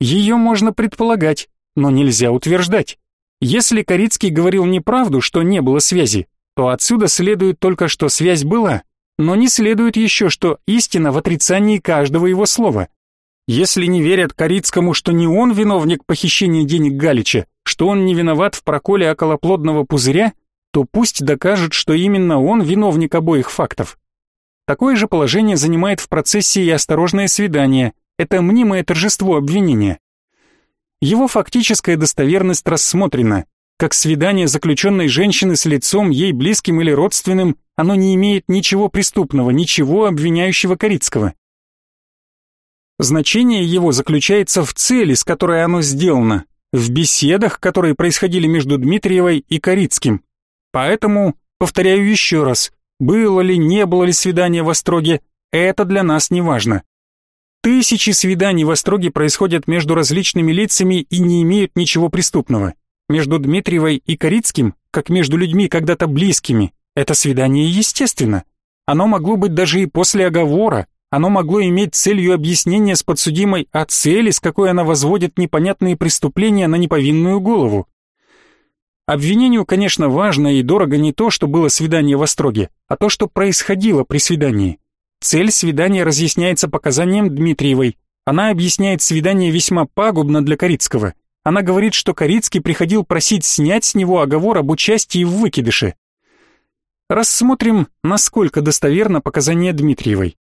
Ее можно предполагать, но нельзя утверждать. Если Корицкий говорил неправду, что не было связи, то отсюда следует только, что связь была, но не следует еще, что истина в отрицании каждого его слова. Если не верят Корицкому, что не он виновник похищения денег Галича, что он не виноват в проколе околоплодного пузыря, то пусть докажет, что именно он виновник обоих фактов. Такое же положение занимает в процессе и осторожное свидание, это мнимое торжество обвинения. Его фактическая достоверность рассмотрена, как свидание заключенной женщины с лицом ей близким или родственным, оно не имеет ничего преступного, ничего обвиняющего Корицкого. Значение его заключается в цели, с которой оно сделано, в беседах, которые происходили между Дмитриевой и Корицким. Поэтому, повторяю еще раз, было ли, не было ли свидание в Остроге, это для нас не важно. Тысячи свиданий в Остроге происходят между различными лицами и не имеют ничего преступного. Между Дмитриевой и Корицким, как между людьми когда-то близкими, это свидание естественно. Оно могло быть даже и после оговора, оно могло иметь целью объяснения с подсудимой о цели, с какой она возводит непонятные преступления на неповинную голову. Обвинению, конечно, важно и дорого не то, что было свидание в Остроге, а то, что происходило при свидании. Цель свидания разъясняется показанием Дмитриевой. Она объясняет свидание весьма пагубно для Корицкого. Она говорит, что Корицкий приходил просить снять с него оговор об участии в выкидыше. Рассмотрим, насколько достоверно показание Дмитриевой.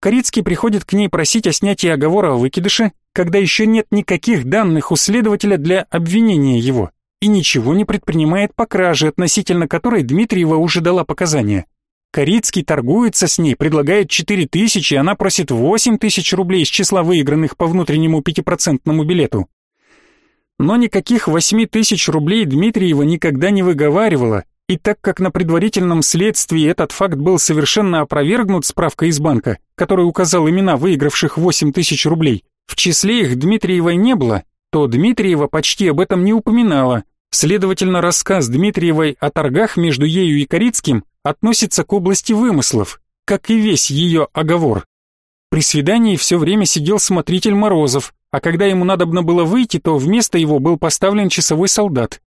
Корицкий приходит к ней просить о снятии оговора о выкидыше, когда еще нет никаких данных у следователя для обвинения его, и ничего не предпринимает по краже, относительно которой Дмитриева уже дала показания. Корицкий торгуется с ней, предлагает 4 тысячи, она просит 8 тысяч рублей из числа выигранных по внутреннему пятипроцентному билету. Но никаких 8 тысяч рублей Дмитриева никогда не выговаривала, и так как на предварительном следствии этот факт был совершенно опровергнут справкой из банка, который указал имена выигравших 8 тысяч рублей, в числе их Дмитриевой не было, то Дмитриева почти об этом не упоминала. Следовательно, рассказ Дмитриевой о торгах между ею и Корицким относится к области вымыслов, как и весь ее оговор. При свидании все время сидел смотритель Морозов, а когда ему надобно было выйти, то вместо его был поставлен часовой солдат.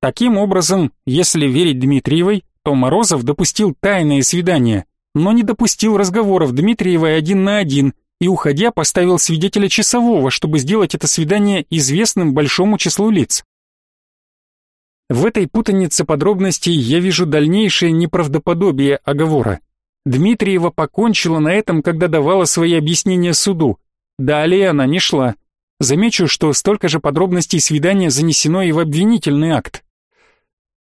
Таким образом, если верить Дмитриевой, то Морозов допустил тайное свидание, но не допустил разговоров Дмитриевой один на один и, уходя, поставил свидетеля часового, чтобы сделать это свидание известным большому числу лиц. В этой путанице подробностей я вижу дальнейшее неправдоподобие оговора. Дмитриева покончила на этом, когда давала свои объяснения суду. Далее она не шла. Замечу, что столько же подробностей свидания занесено и в обвинительный акт.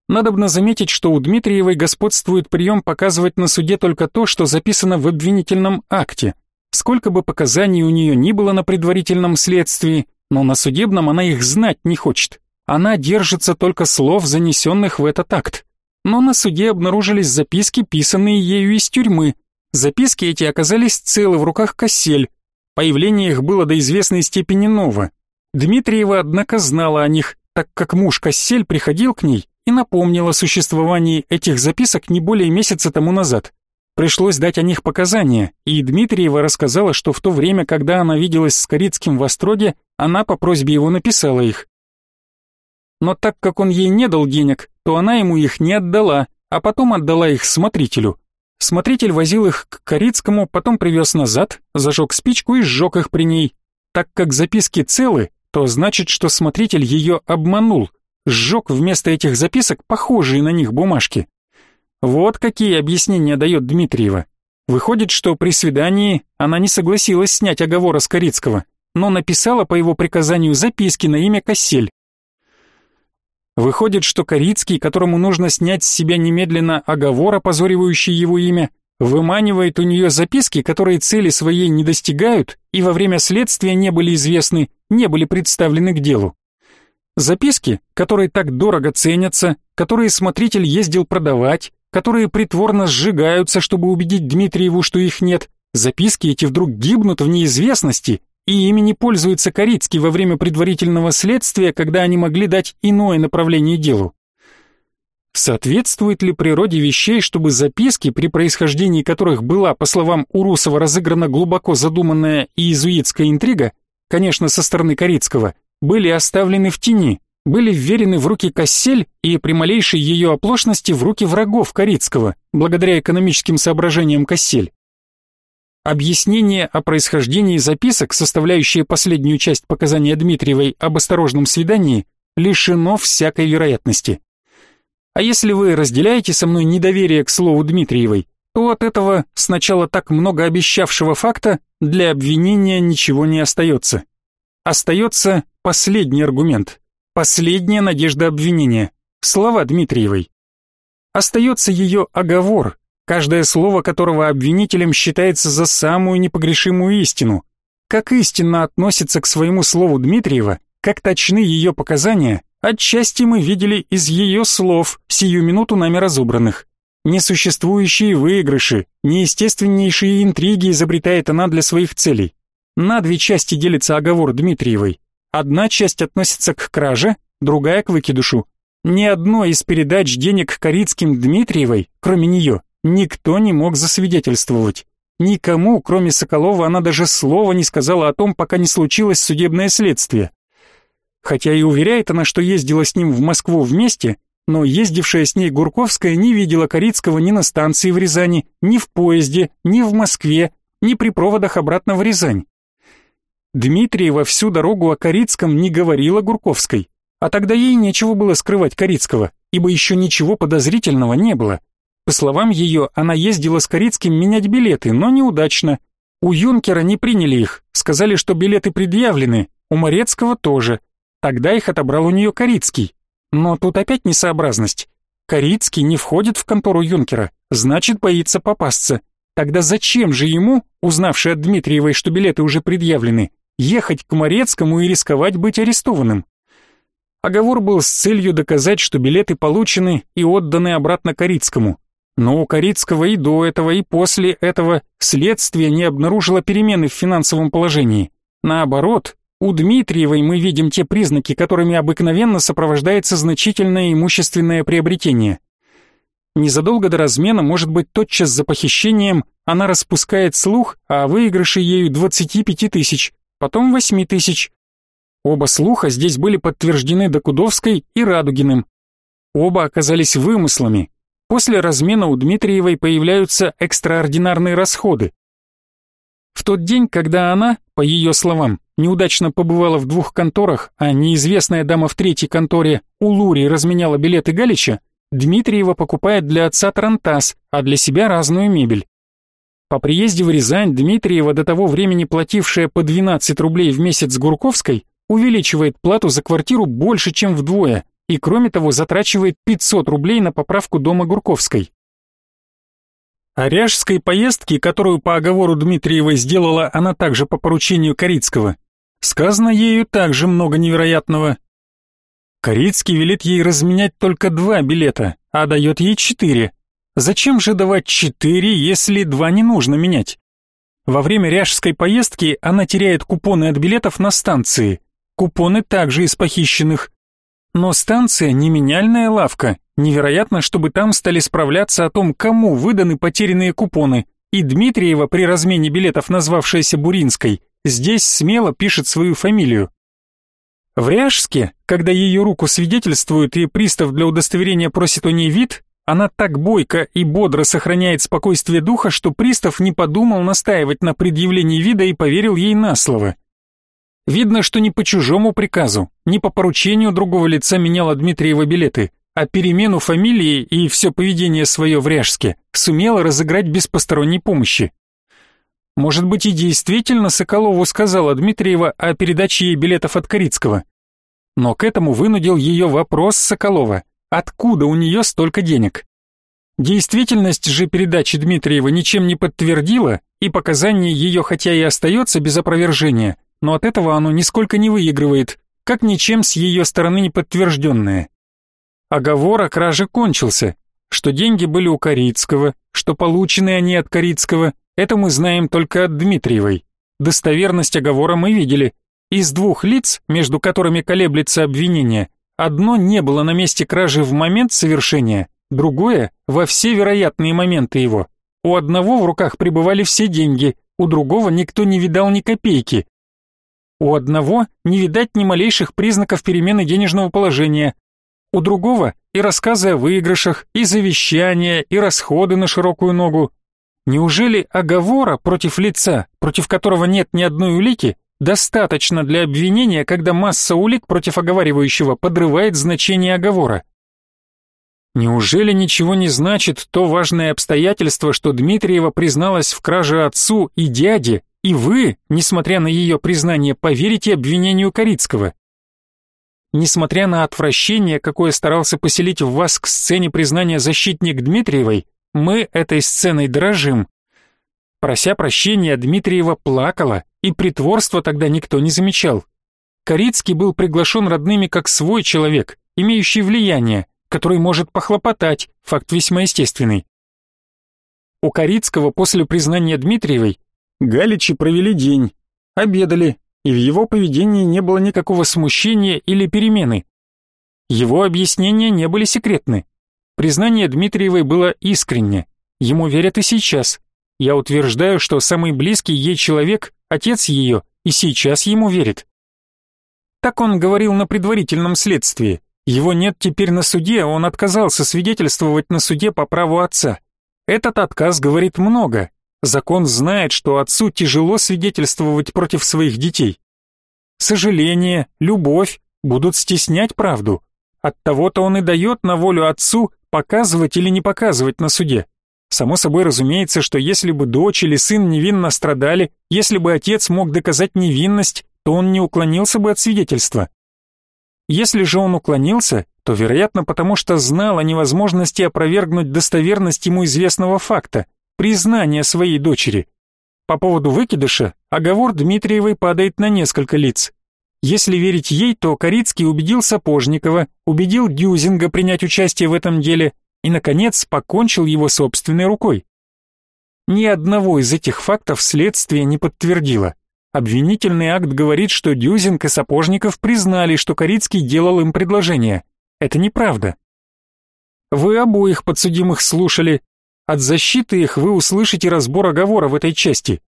Надобно заметить, что у Дмитриевой господствует прием показывать на суде только то, что записано в обвинительном акте. Сколько бы показаний у нее ни было на предварительном следствии, но на судебном она их знать не хочет. Она держится только слов, занесенных в этот акт. Но на суде обнаружились записки, писанные ею из тюрьмы. Записки эти оказались целы в руках Кассель. Появление их было до известной степени ново. Дмитриева, однако, знала о них, так как муж Кассель приходил к ней и напомнил о существовании этих записок не более месяца тому назад. Пришлось дать о них показания, и Дмитриева рассказала, что в то время, когда она виделась с Корицким в Остроге, она по просьбе его написала их. Но так как он ей не дал денег, то она ему их не отдала, а потом отдала их смотрителю. Смотритель возил их к Корицкому, потом привез назад, зажег спичку и сжег их при ней. Так как записки целы, то значит, что смотритель ее обманул, сжег вместо этих записок похожие на них бумажки. Вот какие объяснения дает Дмитриева. Выходит, что при свидании она не согласилась снять оговор с Корицкого, но написала по его приказанию записки на имя Кассель. Выходит, что Корицкий, которому нужно снять с себя немедленно оговор, опозоривающий его имя, выманивает у нее записки, которые цели своей не достигают и во время следствия не были известны, не были представлены к делу. Записки, которые так дорого ценятся, которые смотритель ездил продавать, которые притворно сжигаются, чтобы убедить Дмитриеву, что их нет, записки эти вдруг гибнут в неизвестности, и ими не пользуется Корицкий во время предварительного следствия, когда они могли дать иное направление делу. Соответствует ли природе вещей, чтобы записки, при происхождении которых была, по словам Урусова, разыграна глубоко задуманная иезуитская интрига, конечно, со стороны Корицкого, были оставлены в тени, были вверены в руки Кассель и при малейшей ее оплошности в руки врагов Корицкого, благодаря экономическим соображениям Кассель. Объяснение о происхождении записок, составляющее последнюю часть показания Дмитриевой об осторожном свидании, лишено всякой вероятности. А если вы разделяете со мной недоверие к слову Дмитриевой, то от этого сначала так много обещавшего факта для обвинения ничего не остается. Остается последний аргумент, последняя надежда обвинения, слова Дмитриевой. Остается ее оговор, каждое слово которого обвинителем считается за самую непогрешимую истину. Как истинно относится к своему слову Дмитриева, как точны ее показания, отчасти мы видели из ее слов, сию минуту нами разобранных. Несуществующие выигрыши, неестественнейшие интриги изобретает она для своих целей. На две части делится оговор Дмитриевой. Одна часть относится к краже, другая к выкидышу. Ни одной из передач денег Корицким Дмитриевой, кроме нее, никто не мог засвидетельствовать. Никому, кроме Соколова, она даже слова не сказала о том, пока не случилось судебное следствие. Хотя и уверяет она, что ездила с ним в Москву вместе, но ездившая с ней Гурковская не видела Корицкого ни на станции в Рязани, ни в поезде, ни в Москве, ни при проводах обратно в Рязань. Дмитриева всю дорогу о Корицком не говорила Гурковской, а тогда ей нечего было скрывать Корицкого, ибо еще ничего подозрительного не было. По словам ее, она ездила с Корицким менять билеты, но неудачно. У юнкера не приняли их, сказали, что билеты предъявлены, у Морецкого тоже. Тогда их отобрал у нее Корицкий. Но тут опять несообразность. Корицкий не входит в контору юнкера, значит, боится попасться. Тогда зачем же ему, узнавший от Дмитриевой, что билеты уже предъявлены, ехать к Морецкому и рисковать быть арестованным. Оговор был с целью доказать, что билеты получены и отданы обратно Корицкому. Но у Корицкого и до этого, и после этого следствие не обнаружило перемены в финансовом положении. Наоборот, у Дмитриевой мы видим те признаки, которыми обыкновенно сопровождается значительное имущественное приобретение. Незадолго до размена, может быть, тотчас за похищением, она распускает слух о выигрыше ею 25 тысяч, потом восьми тысяч. Оба слуха здесь были подтверждены Докудовской и Радугиным. Оба оказались вымыслами. После размена у Дмитриевой появляются экстраординарные расходы. В тот день, когда она, по ее словам, неудачно побывала в двух конторах, а неизвестная дама в третьей конторе у Лури разменяла билеты Галича, Дмитриева покупает для отца тарантас, а для себя разную мебель. По приезде в Рязань Дмитриева, до того времени платившая по 12 рублей в месяц Гурковской, увеличивает плату за квартиру больше, чем вдвое, и кроме того затрачивает 500 рублей на поправку дома Гурковской. О ряжской поездке, которую по оговору Дмитриевой сделала она также по поручению Корицкого, сказано ею также много невероятного. Корицкий велит ей разменять только два билета, а дает ей четыре. Зачем же давать четыре, если два не нужно менять? Во время ряжской поездки она теряет купоны от билетов на станции. Купоны также из похищенных. Но станция не меняльная лавка. Невероятно, чтобы там стали справляться о том, кому выданы потерянные купоны. И Дмитриева при размене билетов, назвавшаяся Буринской, здесь смело пишет свою фамилию. В Ряжске, когда ее руку свидетельствуют и пристав для удостоверения просит у ней вид, она так бойко и бодро сохраняет спокойствие духа, что пристав не подумал настаивать на предъявлении вида и поверил ей на слово. Видно, что не по чужому приказу, не по поручению другого лица меняла Дмитриева билеты, а перемену фамилии и все поведение свое в Ряжске сумела разыграть без посторонней помощи. Может быть и действительно Соколову сказала Дмитриева о передаче ей билетов от Корицкого. Но к этому вынудил ее вопрос Соколова, откуда у нее столько денег. Действительность же передачи Дмитриева ничем не подтвердила, и показание ее хотя и остается без опровержения, но от этого оно нисколько не выигрывает, как ничем с ее стороны не подтвержденное. Оговор о краже кончился, что деньги были у Корицкого, что получены они от Корицкого, это мы знаем только от Дмитриевой. Достоверность оговора мы видели. Из двух лиц, между которыми колеблется обвинение, одно не было на месте кражи в момент совершения, другое — во все вероятные моменты его. У одного в руках пребывали все деньги, у другого никто не видал ни копейки, у одного не видать ни малейших признаков перемены денежного положения. У другого и рассказы о выигрышах, и завещания, и расходы на широкую ногу. Неужели оговора против лица, против которого нет ни одной улики, достаточно для обвинения, когда масса улик против оговаривающего подрывает значение оговора? Неужели ничего не значит то важное обстоятельство, что Дмитриева призналась в краже отцу и дяде, и вы, несмотря на ее признание, поверите обвинению Корицкого. Несмотря на отвращение, какое старался поселить в вас к сцене признания защитник Дмитриевой, мы этой сценой дрожим. Прося прощения, Дмитриева плакала, и притворства тогда никто не замечал. Корицкий был приглашен родными как свой человек, имеющий влияние, который может похлопотать, факт весьма естественный. У Корицкого после признания Дмитриевой Галичи провели день, обедали, и в его поведении не было никакого смущения или перемены. Его объяснения не были секретны. Признание Дмитриевой было искренне. Ему верят и сейчас. Я утверждаю, что самый близкий ей человек, отец ее, и сейчас ему верит. Так он говорил на предварительном следствии. Его нет теперь на суде, он отказался свидетельствовать на суде по праву отца. Этот отказ говорит много, Закон знает, что отцу тяжело свидетельствовать против своих детей. Сожаление, любовь будут стеснять правду. От того-то он и дает на волю отцу показывать или не показывать на суде. Само собой разумеется, что если бы дочь или сын невинно страдали, если бы отец мог доказать невинность, то он не уклонился бы от свидетельства. Если же он уклонился, то, вероятно, потому что знал о невозможности опровергнуть достоверность ему известного факта, признание своей дочери. По поводу выкидыша оговор Дмитриевой падает на несколько лиц. Если верить ей, то Корицкий убедил Сапожникова, убедил Дюзинга принять участие в этом деле и, наконец, покончил его собственной рукой. Ни одного из этих фактов следствие не подтвердило. Обвинительный акт говорит, что Дюзинг и Сапожников признали, что Корицкий делал им предложение. Это неправда. Вы обоих подсудимых слушали, от защиты их вы услышите разбор оговора в этой части.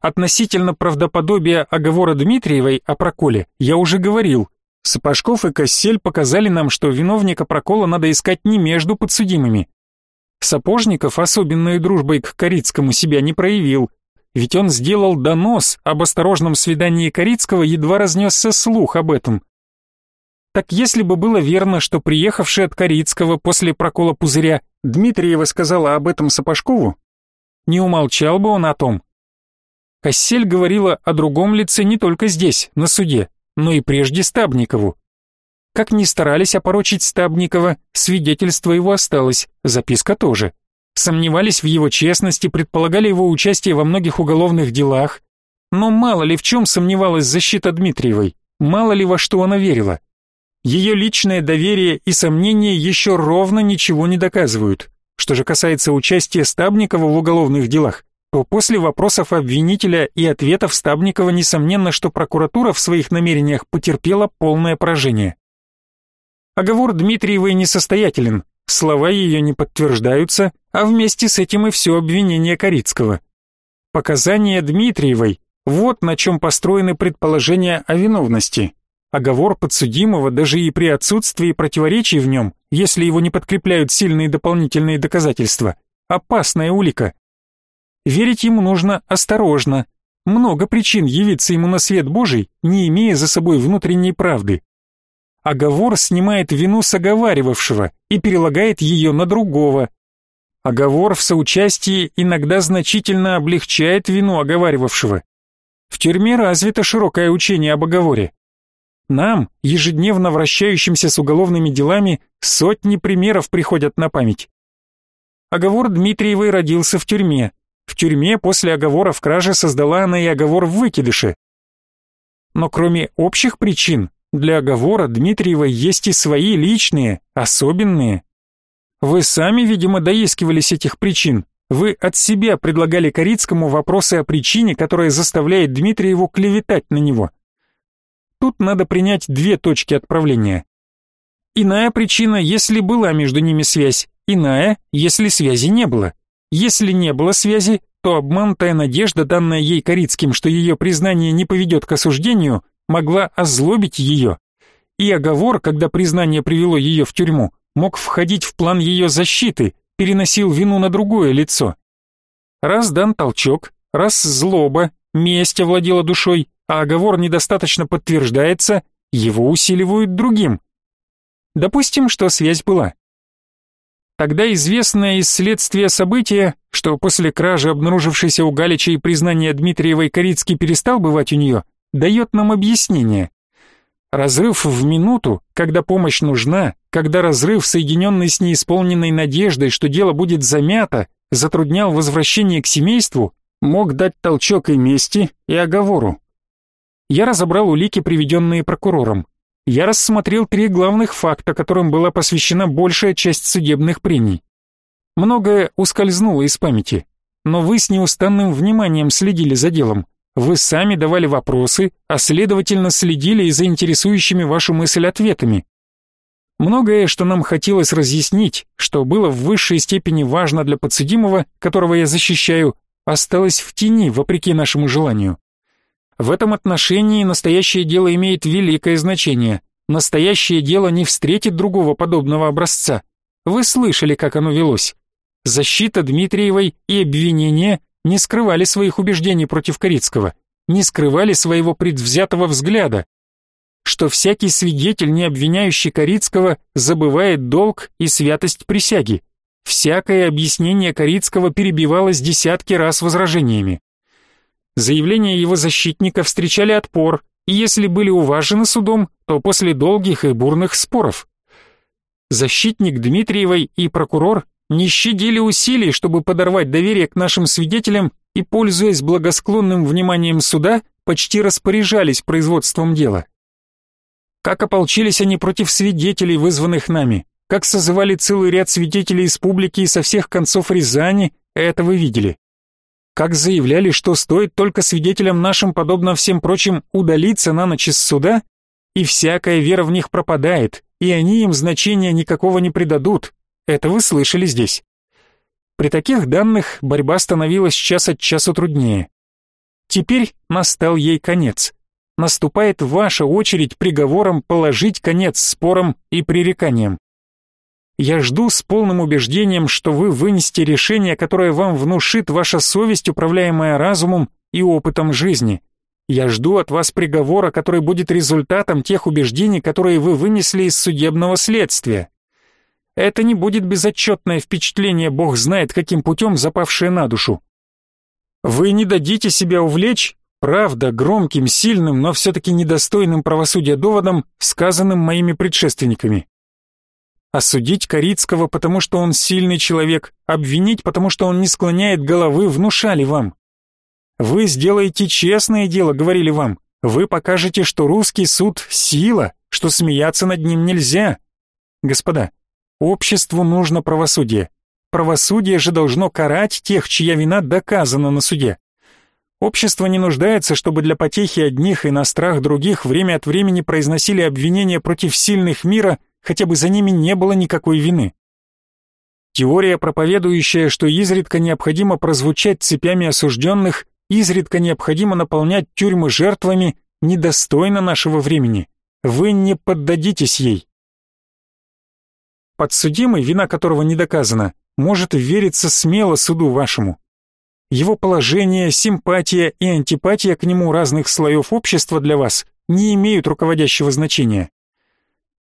Относительно правдоподобия оговора Дмитриевой о проколе я уже говорил. Сапожков и Коссель показали нам, что виновника прокола надо искать не между подсудимыми. Сапожников особенной дружбой к Корицкому себя не проявил, ведь он сделал донос об осторожном свидании Корицкого, едва разнесся слух об этом. Так если бы было верно, что приехавший от Корицкого после прокола пузыря Дмитриева сказала об этом Сапожкову, не умолчал бы он о том. Кассель говорила о другом лице не только здесь, на суде, но и прежде Стабникову. Как ни старались опорочить Стабникова, свидетельство его осталось, записка тоже. Сомневались в его честности, предполагали его участие во многих уголовных делах. Но мало ли в чем сомневалась защита Дмитриевой, мало ли во что она верила. Ее личное доверие и сомнения еще ровно ничего не доказывают. Что же касается участия Стабникова в уголовных делах, то после вопросов обвинителя и ответов Стабникова несомненно, что прокуратура в своих намерениях потерпела полное поражение. Оговор Дмитриевой несостоятелен, слова ее не подтверждаются, а вместе с этим и все обвинение Корицкого. Показания Дмитриевой – вот на чем построены предположения о виновности. Оговор подсудимого даже и при отсутствии противоречий в нем, если его не подкрепляют сильные дополнительные доказательства, опасная улика. Верить ему нужно осторожно. Много причин явиться ему на свет Божий, не имея за собой внутренней правды. Оговор снимает вину с оговаривавшего и перелагает ее на другого. Оговор в соучастии иногда значительно облегчает вину оговаривавшего. В тюрьме развито широкое учение об оговоре. Нам, ежедневно вращающимся с уголовными делами, сотни примеров приходят на память. Оговор Дмитриевой родился в тюрьме. В тюрьме после оговора в краже создала она и оговор в выкидыше. Но кроме общих причин, для оговора Дмитриева есть и свои личные, особенные. Вы сами, видимо, доискивались этих причин. Вы от себя предлагали Корицкому вопросы о причине, которая заставляет Дмитриеву клеветать на него. Тут надо принять две точки отправления. Иная причина, если была между ними связь, иная, если связи не было. Если не было связи, то обманутая надежда, данная ей Корицким, что ее признание не поведет к осуждению, могла озлобить ее. И оговор, когда признание привело ее в тюрьму, мог входить в план ее защиты, переносил вину на другое лицо. Раз дан толчок, раз злоба, месть овладела душой, а оговор недостаточно подтверждается, его усиливают другим. Допустим, что связь была. Тогда известное из следствия событие, что после кражи, обнаружившейся у Галича и признания Дмитриевой Корицкий перестал бывать у нее, дает нам объяснение. Разрыв в минуту, когда помощь нужна, когда разрыв, соединенный с неисполненной надеждой, что дело будет замято, затруднял возвращение к семейству, мог дать толчок и мести, и оговору. Я разобрал улики, приведенные прокурором. Я рассмотрел три главных факта, которым была посвящена большая часть судебных прений. Многое ускользнуло из памяти, но вы с неустанным вниманием следили за делом. Вы сами давали вопросы, а следовательно следили и за интересующими вашу мысль ответами. Многое, что нам хотелось разъяснить, что было в высшей степени важно для подсудимого, которого я защищаю, осталось в тени, вопреки нашему желанию. В этом отношении настоящее дело имеет великое значение. Настоящее дело не встретит другого подобного образца. Вы слышали, как оно велось. Защита Дмитриевой и обвинение не скрывали своих убеждений против Корицкого, не скрывали своего предвзятого взгляда, что всякий свидетель, не обвиняющий Корицкого, забывает долг и святость присяги. Всякое объяснение Корицкого перебивалось десятки раз возражениями. Заявления его защитника встречали отпор, и если были уважены судом, то после долгих и бурных споров. Защитник Дмитриевой и прокурор не щадили усилий, чтобы подорвать доверие к нашим свидетелям и, пользуясь благосклонным вниманием суда, почти распоряжались производством дела. Как ополчились они против свидетелей, вызванных нами, как созывали целый ряд свидетелей из публики и со всех концов Рязани, это вы видели. Как заявляли, что стоит только свидетелям нашим, подобно всем прочим, удалиться на ночь из суда, и всякая вера в них пропадает, и они им значения никакого не придадут, это вы слышали здесь. При таких данных борьба становилась час от часу труднее. Теперь настал ей конец. Наступает ваша очередь приговором положить конец спорам и пререканиям. Я жду с полным убеждением, что вы вынесете решение, которое вам внушит ваша совесть, управляемая разумом и опытом жизни. Я жду от вас приговора, который будет результатом тех убеждений, которые вы вынесли из судебного следствия. Это не будет безотчетное впечатление, бог знает каким путем запавшее на душу. Вы не дадите себя увлечь, Правда, громким, сильным, но все-таки недостойным правосудия доводом, сказанным моими предшественниками. Осудить Корицкого, потому что он сильный человек, обвинить, потому что он не склоняет головы, внушали вам. Вы сделаете честное дело, говорили вам. Вы покажете, что русский суд — сила, что смеяться над ним нельзя. Господа, обществу нужно правосудие. Правосудие же должно карать тех, чья вина доказана на суде. Общество не нуждается, чтобы для потехи одних и на страх других время от времени произносили обвинения против сильных мира, хотя бы за ними не было никакой вины. Теория, проповедующая, что изредка необходимо прозвучать цепями осужденных, изредка необходимо наполнять тюрьмы жертвами, недостойна нашего времени. Вы не поддадитесь ей. Подсудимый, вина которого не доказана, может вериться смело суду вашему. Его положение, симпатия и антипатия к нему разных слоев общества для вас не имеют руководящего значения.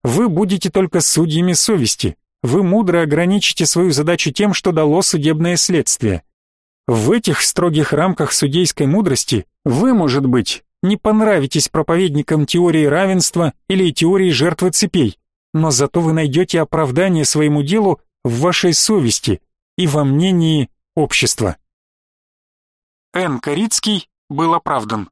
Вы будете только судьями совести. Вы мудро ограничите свою задачу тем, что дало судебное следствие. В этих строгих рамках судейской мудрости вы, может быть, не понравитесь проповедникам теории равенства или теории жертвы цепей, но зато вы найдете оправдание своему делу в вашей совести и во мнении общества. Н. Корицкий был оправдан.